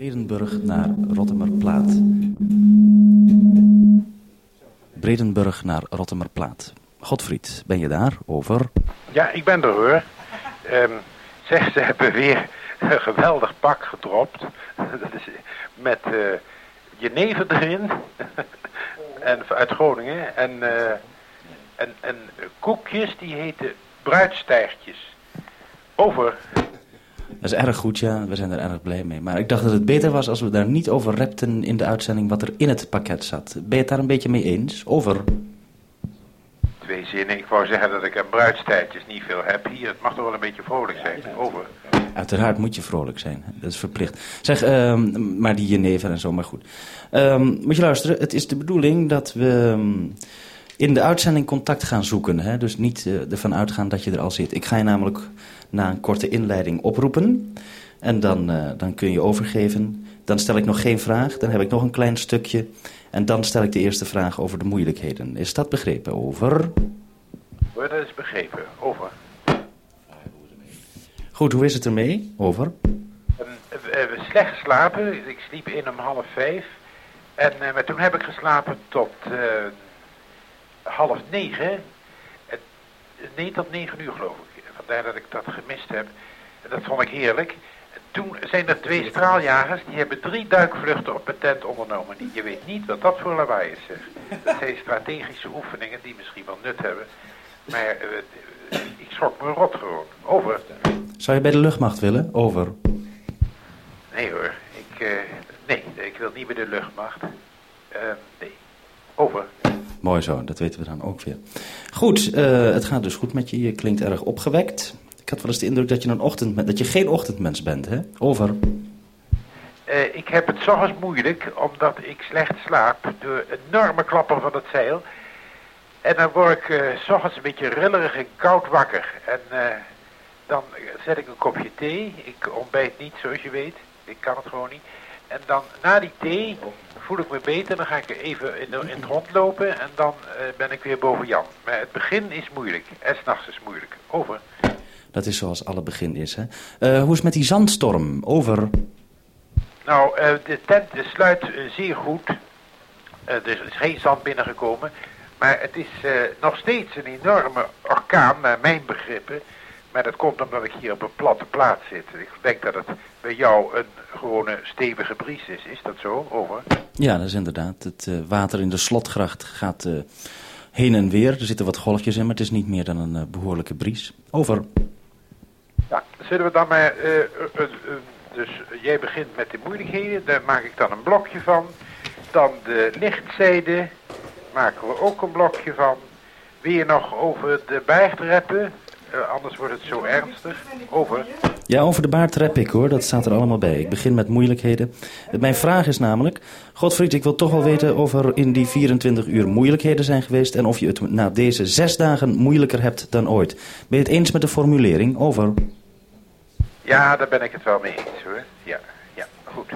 Bredenburg naar Rottemerplaat. Bredenburg naar Rottemerplaat. Godfried, ben je daar? Over. Ja, ik ben er hoor. Ehm, zeg, ze hebben weer een geweldig pak gedropt. Dat is met eh jenever erin. en uit Groningen. En, eh, en, en koekjes die heten bruidstijgtjes. Over. Dat is erg goed, ja. We zijn er erg blij mee. Maar ik dacht dat het beter was als we daar niet over repten in de uitzending wat er in het pakket zat. Ben je het daar een beetje mee eens? Over. Twee zinnen. Ik wou zeggen dat ik aan bruidstijgjes niet veel heb. Hier, het mag toch wel een beetje vrolijk zijn. Over. Uiteraard moet je vrolijk zijn. Dat is verplicht. Zeg, ehm, maar die jenever en zo, maar goed. Ehm, moet je luisteren, het is de bedoeling dat we ehm, in de uitzending contact gaan zoeken. Hè? Dus niet eh, ervan uitgaan dat je er al zit. Ik ga je namelijk na een korte inleiding oproepen. En dan, eh, dan kun je overgeven. Dan stel ik nog geen vraag. Dan heb ik nog een klein stukje. En dan stel ik de eerste vraag over de moeilijkheden. Is dat begrepen? Over. Dat is begrepen. Over. Goed, hoe is het ermee? Over. We hebben slecht geslapen. Ik sliep in om half vijf. En eh, maar toen heb ik geslapen tot half negen. Nee, tot negen uur geloof ik. Vandaar dat ik dat gemist heb. En dat vond ik heerlijk. Toen zijn er twee straaljagers, die hebben drie duikvluchten op mijn tent ondernomen. Je weet niet wat dat voor lawaai is. Dat zijn strategische oefeningen die misschien wel nut hebben. Maar eh, eh, ik schrok me rot gewoon. Over. Zou je bij de luchtmacht willen? Over. Nee hoor, ik, eh, nee, ik wil niet bij de luchtmacht. Nee, over. Mooi zo, dat weten we dan ook weer. Goed, eh, het gaat dus goed met je. Je klinkt erg opgewekt. Ik had wel eens de indruk dat je, een ochtend, dat je geen ochtendmens bent, hè? Over. Eh, ik heb het s'ochtends moeilijk, omdat ik slecht slaap door enorme klappen van het zeil. En dan word ik eh, s ochtends een beetje rillerig en koud wakker. En dan zet ik een kopje thee. Ik ontbijt niet, zoals je weet. Ik kan het gewoon niet. En dan na die thee voel ik me beter. Dan ga ik even in, de- in het rondlopen en dan eh, ben ik weer boven Jan. Maar het begin is moeilijk. En s'nachts is moeilijk. Over. Dat is zoals alle begin is, hè? Eh, hoe is het met die zandstorm? Over. Nou, eh, de tent sluit zeer goed. Er is geen zand binnengekomen. Maar het is nog steeds een enorme orkaan, naar mijn begrippen. Maar dat komt omdat ik hier op een platte plaats zit. Ik denk dat het bij jou een gewone stevige bries is. Is dat zo? Over. Ja, dat is inderdaad. Het eh, water in de slotgracht gaat eh, heen en weer. Er zitten wat golfjes in, maar het is niet meer dan een eh, behoorlijke bries. Over. Ja, zullen we dan maar... dus jij begint met de moeilijkheden. Daar maak ik dan een blokje van. Dan de lichtzijde maken we ook een blokje van. Weer nog over de baardreppen. Eh, anders wordt het zo ernstig. Over. Ja, over de baard rep ik hoor, dat staat er allemaal bij. Ik begin met moeilijkheden. Eh, Mijn vraag is namelijk, Godfried, ik wil toch wel weten of er in die 24 uur moeilijkheden zijn geweest... en of je het na deze zes dagen moeilijker hebt dan ooit. Ben je het eens met de formulering? Over. Ja, daar ben ik het wel mee eens hoor. Ja, ja, goed.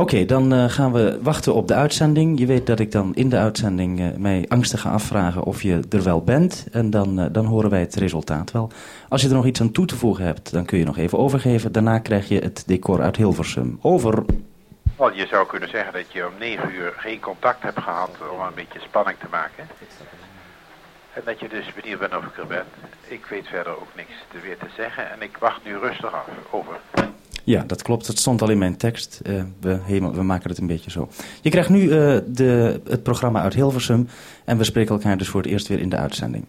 Oké, dan eh, gaan we wachten op de uitzending. Je weet dat ik dan in de uitzending eh, mij angstig ga afvragen of je er wel bent. En dan, eh, dan horen wij het resultaat wel. Als je er nog iets aan toe te voegen hebt, dan kun je nog even overgeven. Daarna krijg je het decor uit Hilversum. Over. Wel, je zou kunnen zeggen dat je om 9 uur geen contact hebt gehad om een beetje spanning te maken. En dat je dus benieuwd bent of ik er ben. Ik weet verder ook niks te weer te zeggen en ik wacht nu rustig af. Over. Ja, dat klopt. Het stond al in mijn tekst. Eh, we, we maken het een beetje zo. Je krijgt nu eh, de, het programma uit Hilversum. En we spreken elkaar dus voor het eerst weer in de uitzending.